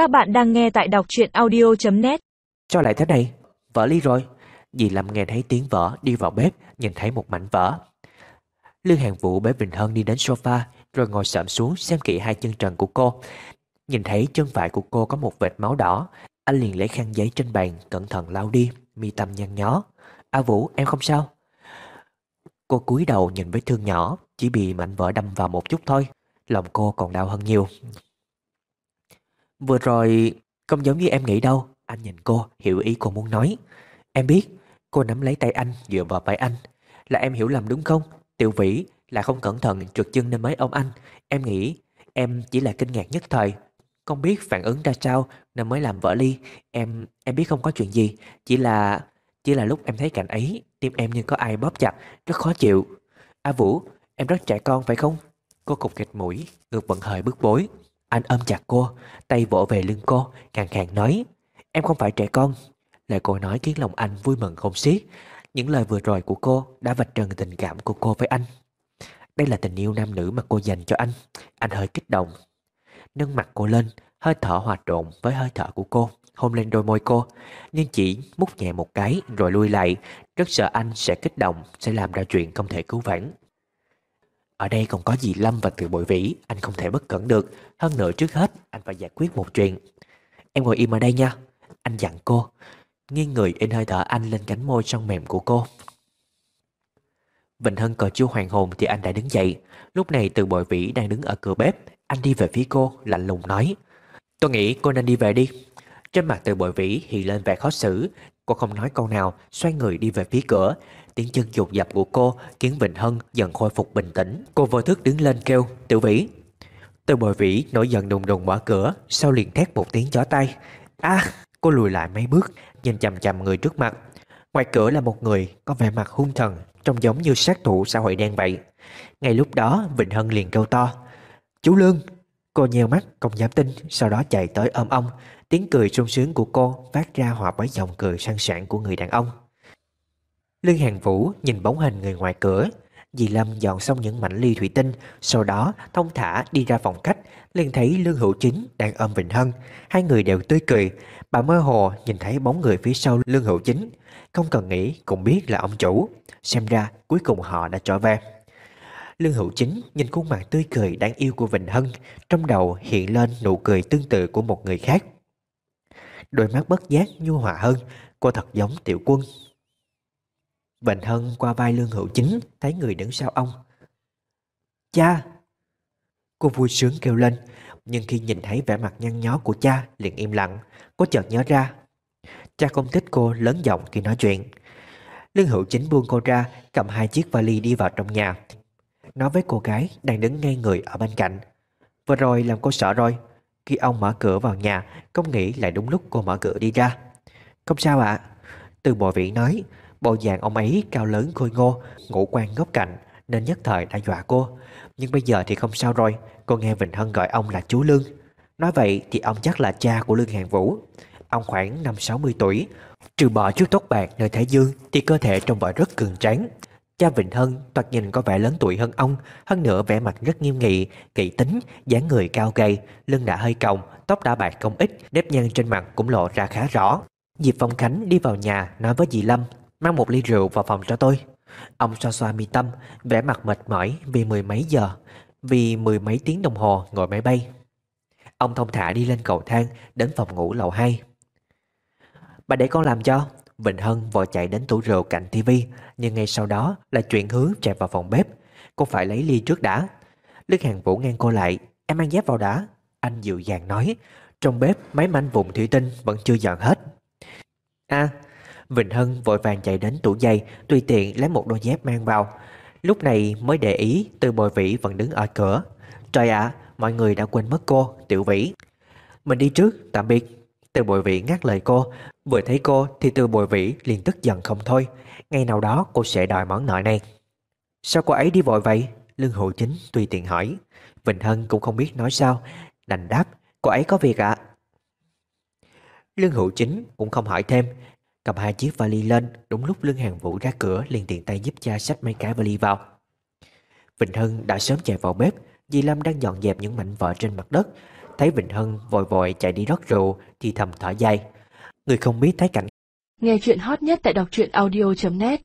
Các bạn đang nghe tại đọc truyện audio.net cho lại thế này? Vỡ ly rồi. Dì Lâm nghe thấy tiếng vỡ đi vào bếp, nhìn thấy một mảnh vỡ. Lương Hàng Vũ bế Bình Hân đi đến sofa, rồi ngồi sợm xuống xem kỹ hai chân trần của cô. Nhìn thấy chân phải của cô có một vệt máu đỏ, anh liền lấy khăn giấy trên bàn, cẩn thận lau đi, mi tâm nhăn nhó. A Vũ, em không sao? Cô cúi đầu nhìn vết thương nhỏ, chỉ bị mảnh vỡ đâm vào một chút thôi. Lòng cô còn đau hơn nhiều. Vừa rồi, không giống như em nghĩ đâu. Anh nhìn cô, hiểu ý cô muốn nói. Em biết, cô nắm lấy tay anh, dựa vào vai anh. Là em hiểu lầm đúng không? Tiểu vĩ là không cẩn thận trượt chân nên mới ôm anh. Em nghĩ em chỉ là kinh ngạc nhất thời. Không biết phản ứng ra sao nên mới làm vỡ ly. Em em biết không có chuyện gì. Chỉ là chỉ là lúc em thấy cảnh ấy, tim em như có ai bóp chặt, rất khó chịu. A Vũ, em rất trẻ con phải không? Cô cục kịch mũi, ngược vận hơi bức bối. Anh ôm chặt cô, tay vỗ về lưng cô, càng càng nói. Em không phải trẻ con. Lời cô nói khiến lòng anh vui mừng không xiết. Những lời vừa rồi của cô đã vạch trần tình cảm của cô với anh. Đây là tình yêu nam nữ mà cô dành cho anh. Anh hơi kích động. Nâng mặt cô lên, hơi thở hòa trộn với hơi thở của cô, hôn lên đôi môi cô. Nhưng chỉ mút nhẹ một cái rồi lui lại. Rất sợ anh sẽ kích động, sẽ làm ra chuyện không thể cứu vãn. Ở đây còn có dì Lâm và từ bội vĩ. Anh không thể bất cẩn được. Hơn nữa trước hết, anh phải giải quyết một chuyện. Em ngồi im ở đây nha. Anh dặn cô. Nghiêng người in hơi thở anh lên cánh môi trong mềm của cô. Vịnh Hân còn chưa hoàn hồn thì anh đã đứng dậy. Lúc này từ bội vĩ đang đứng ở cửa bếp. Anh đi về phía cô, lạnh lùng nói. Tôi nghĩ cô nên đi về đi. Trên mặt từ bội vĩ hiện lên vẻ khó xử. Cô không nói câu nào Xoay người đi về phía cửa Tiếng chân dột dập của cô khiến Vịnh Hân dần khôi phục bình tĩnh. Cô vô thức đứng lên kêu, Tiểu Vĩ. Từ bồi vĩ nổi giận đùng đùng mở cửa, sau liền thét một tiếng chó tay. a cô lùi lại mấy bước, nhìn chầm chầm người trước mặt. Ngoài cửa là một người có vẻ mặt hung thần, trông giống như sát thủ xã hội đen vậy. Ngay lúc đó Vịnh Hân liền kêu to. Chú Lương! Cô nheo mắt, không dám tin, sau đó chạy tới ôm ông. Tiếng cười sung sướng của cô phát ra hòa với giọng cười sang sảng của người đàn ông. Lương Hàng Vũ nhìn bóng hình người ngoài cửa. Dì Lâm dọn xong những mảnh ly thủy tinh Sau đó thông thả đi ra phòng khách. Liền thấy Lương Hữu Chính đang ôm Vịnh Hân. Hai người đều tươi cười. Bà mơ hồ nhìn thấy bóng người phía sau Lương Hữu Chính. Không cần nghĩ cũng biết là ông chủ. Xem ra cuối cùng họ đã trở về. Lương Hữu Chính nhìn khuôn mặt tươi cười đáng yêu của Vịnh Hân, Trong đầu hiện lên nụ cười tương tự của một người khác. Đôi mắt bất giác nhu hòa hơn, Cô thật giống tiểu quân. Vịnh Hân qua vai Lương Hữu Chính, Thấy người đứng sau ông. Cha! Cô vui sướng kêu lên, Nhưng khi nhìn thấy vẻ mặt nhăn nhó của cha liền im lặng. Cô chợt nhớ ra, Cha không thích cô lớn giọng khi nói chuyện. Lương Hữu Chính buông cô ra, Cầm hai chiếc vali đi vào trong nhà. Nói với cô gái đang đứng ngay người ở bên cạnh. Vừa rồi làm cô sợ rồi. Khi ông mở cửa vào nhà, Không nghĩ lại đúng lúc cô mở cửa đi ra. Không sao ạ. Từ bộ vị nói, Bộ dạng ông ấy cao lớn khôi ngô, Ngũ quan góc cạnh, Nên nhất thời đã dọa cô. Nhưng bây giờ thì không sao rồi. Cô nghe Vịnh Hân gọi ông là chú Lương. Nói vậy thì ông chắc là cha của Lương Hàng Vũ. Ông khoảng năm 60 tuổi, Trừ bỏ chút tóc bạc nơi Thái Dương Thì cơ thể trông vợ rất cường tráng. Cha Vịnh Hân toạt nhìn có vẻ lớn tuổi hơn ông Hơn nữa vẻ mặt rất nghiêm nghị kỹ tính, dáng người cao gầy Lưng đã hơi còng, tóc đã bạc không ít Nếp nhăn trên mặt cũng lộ ra khá rõ. Diệp Phong Khánh đi vào nhà nói với dì Lâm Mang một ly rượu vào phòng cho tôi. Ông xoa xoa mi tâm vẻ mặt mệt mỏi vì mười mấy giờ Vì mười mấy tiếng đồng hồ ngồi máy bay. Ông thông thả đi lên cầu thang Đến phòng ngủ lầu 2 Bà để con làm cho. Vịnh Hân vội chạy đến tủ rượu cạnh tivi Nhưng ngay sau đó là chuyện hướng chạy vào phòng bếp. Cô phải lấy ly trước đã. Lương Hàng Vũ ngang cô lại, Em mang dép vào đã. Anh dịu dàng nói. Trong bếp máy manh vụn thủy tinh vẫn chưa dọn hết. À Vịnh Hân vội vàng chạy đến tủ giày, Tùy tiện lấy một đôi dép mang vào. Lúc này mới để ý Từ bồi vĩ vẫn đứng ở cửa. Trời ạ, mọi người đã quên mất cô, Tiểu vĩ. Mình đi trước, tạm biệt. Từ bồi vĩ ngắt lời cô. Vừa thấy cô thì từ bồi vĩ liền tức giận không thôi. Ngày nào đó cô sẽ đòi món nợ này. Sao cô ấy đi vội vậy? Lương Hữu Chính tùy tiện hỏi. Vịnh Hân cũng không biết nói sao. Đành đáp, Cô ấy có việc ạ. Lương Hữu Chính cũng không hỏi thêm. Cầm hai chiếc vali lên, Đúng lúc Lương Hàng Vũ ra cửa liền tiện tay giúp cha xách mấy cái vali vào. Vịnh Hân đã sớm chạy vào bếp Dì Lâm đang dọn dẹp những mảnh vỡ trên mặt đất. Thấy Vịnh Hân vội vội chạy đi rót rượu thì thầm thở dài. Người không biết thấy cảnh. Nghe chuyện hot nhất tại đọc truyện audio.net